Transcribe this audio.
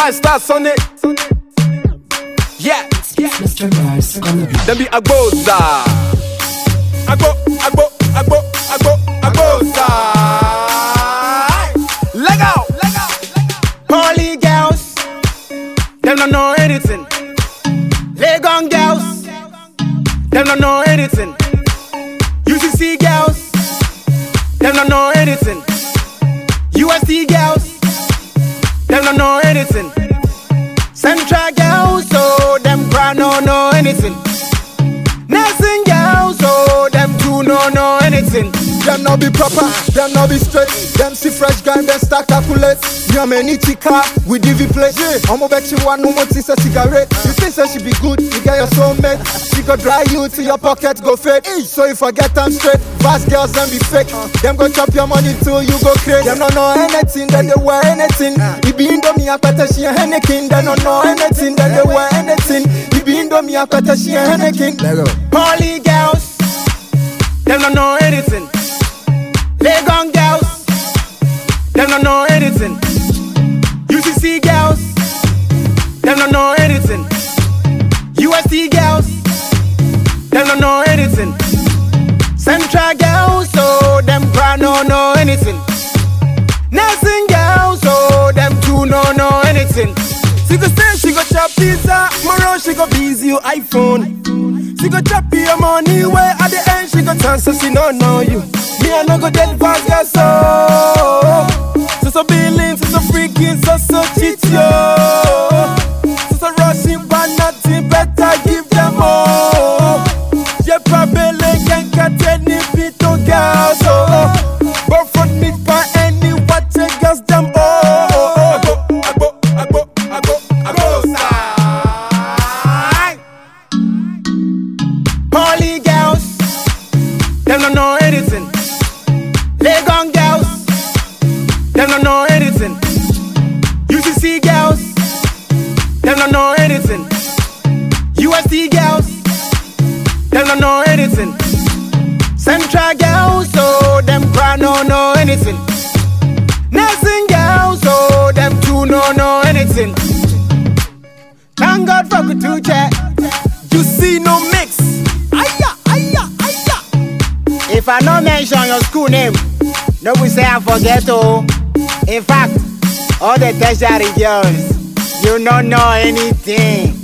Lifestyle Sunday. Yeah, Mr. Mars on the beat. them be Agboza. Agbo, Agbo, Agbo, Agbo, Agboza. Leg out, leg out, leg out. Poly girls, Them don't know anything. Legon girls, Them don't know anything. UCC girls, Them don't know anything. UST girls, Them don't know anything. Central girls, so them bra no know anything. Nursing girls, so them two no know anything. Them no be proper, them no be straight. Them see fresh guy, them start calculate. You are many chica with DV play. I'ma bet you one no more a cigarette. You say she be good, you get your soulmate. She go dry you till your pocket go fade. So if I get them straight, fast girls them be fake. Uh. Them go chop your money till you go crazy. Them no know anything, then they wear anything. Uh. It be indo me akwata she a henneking. They no know anything, then they wear anything. It be indo me akwata she a go. Poly girls, Them don't know anything. Legon girls, Them don't know anything. UCC girls, Them don't know anything. Central girls, so them cry no know anything. Nursing girls, so them two no know anything. She go say she go chop pizza, tomorrow she go busy you iPhone. She go chop your money where at the end she go turn so she no know you. Me I no go dead fast girl so. So so billing, so so freaking, so so cheat yo. Poly girls, Them don't know anything. Legon girls, Them don't know anything. UCC girls, Them don't know anything. UST girls, Them don't know anything. Central girls, so them bra no know anything. Nursing girls, so them two no know anything. Thank God for Kutuche. School name, no we say I forget oh. In fact, all the tertiary girls, you don't know anything.